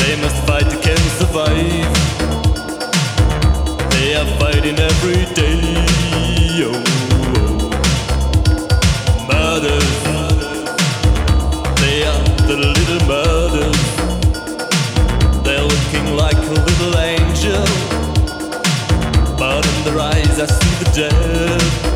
They must fight, they can survive. They are fighting every day. Oh, oh. Mothers, they are the little mothers. They're looking like a little angel, but in their eyes I see the death.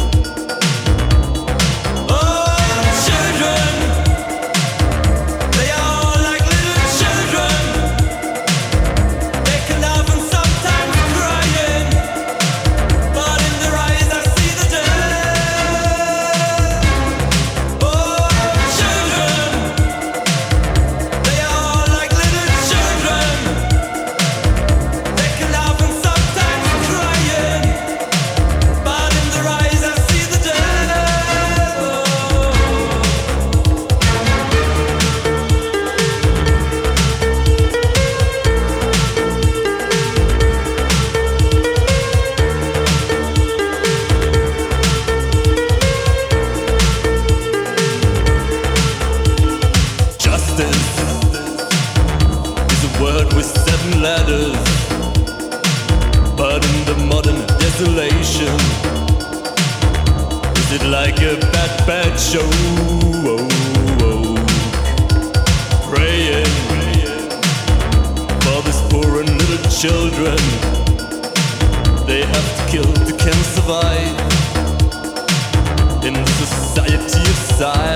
But in the modern desolation, is it like a bad, bad show? Oh, oh. Praying for these poor and little children, they have to kill to can survive in society of silence.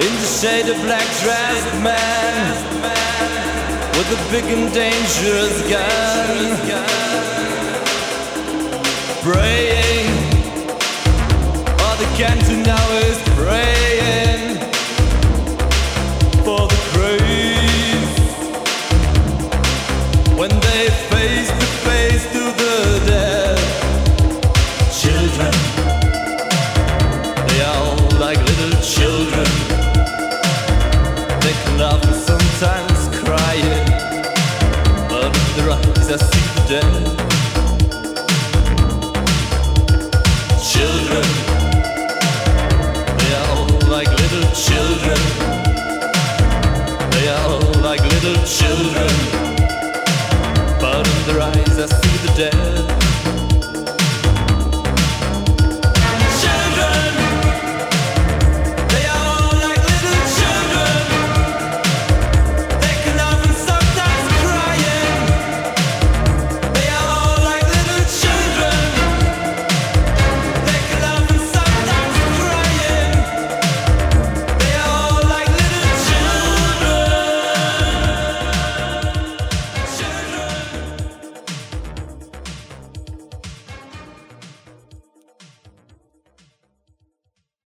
In the shade of black dressed man with a big and dangerous gun. Praying all they can do now is praying children. But in their eyes I see the dead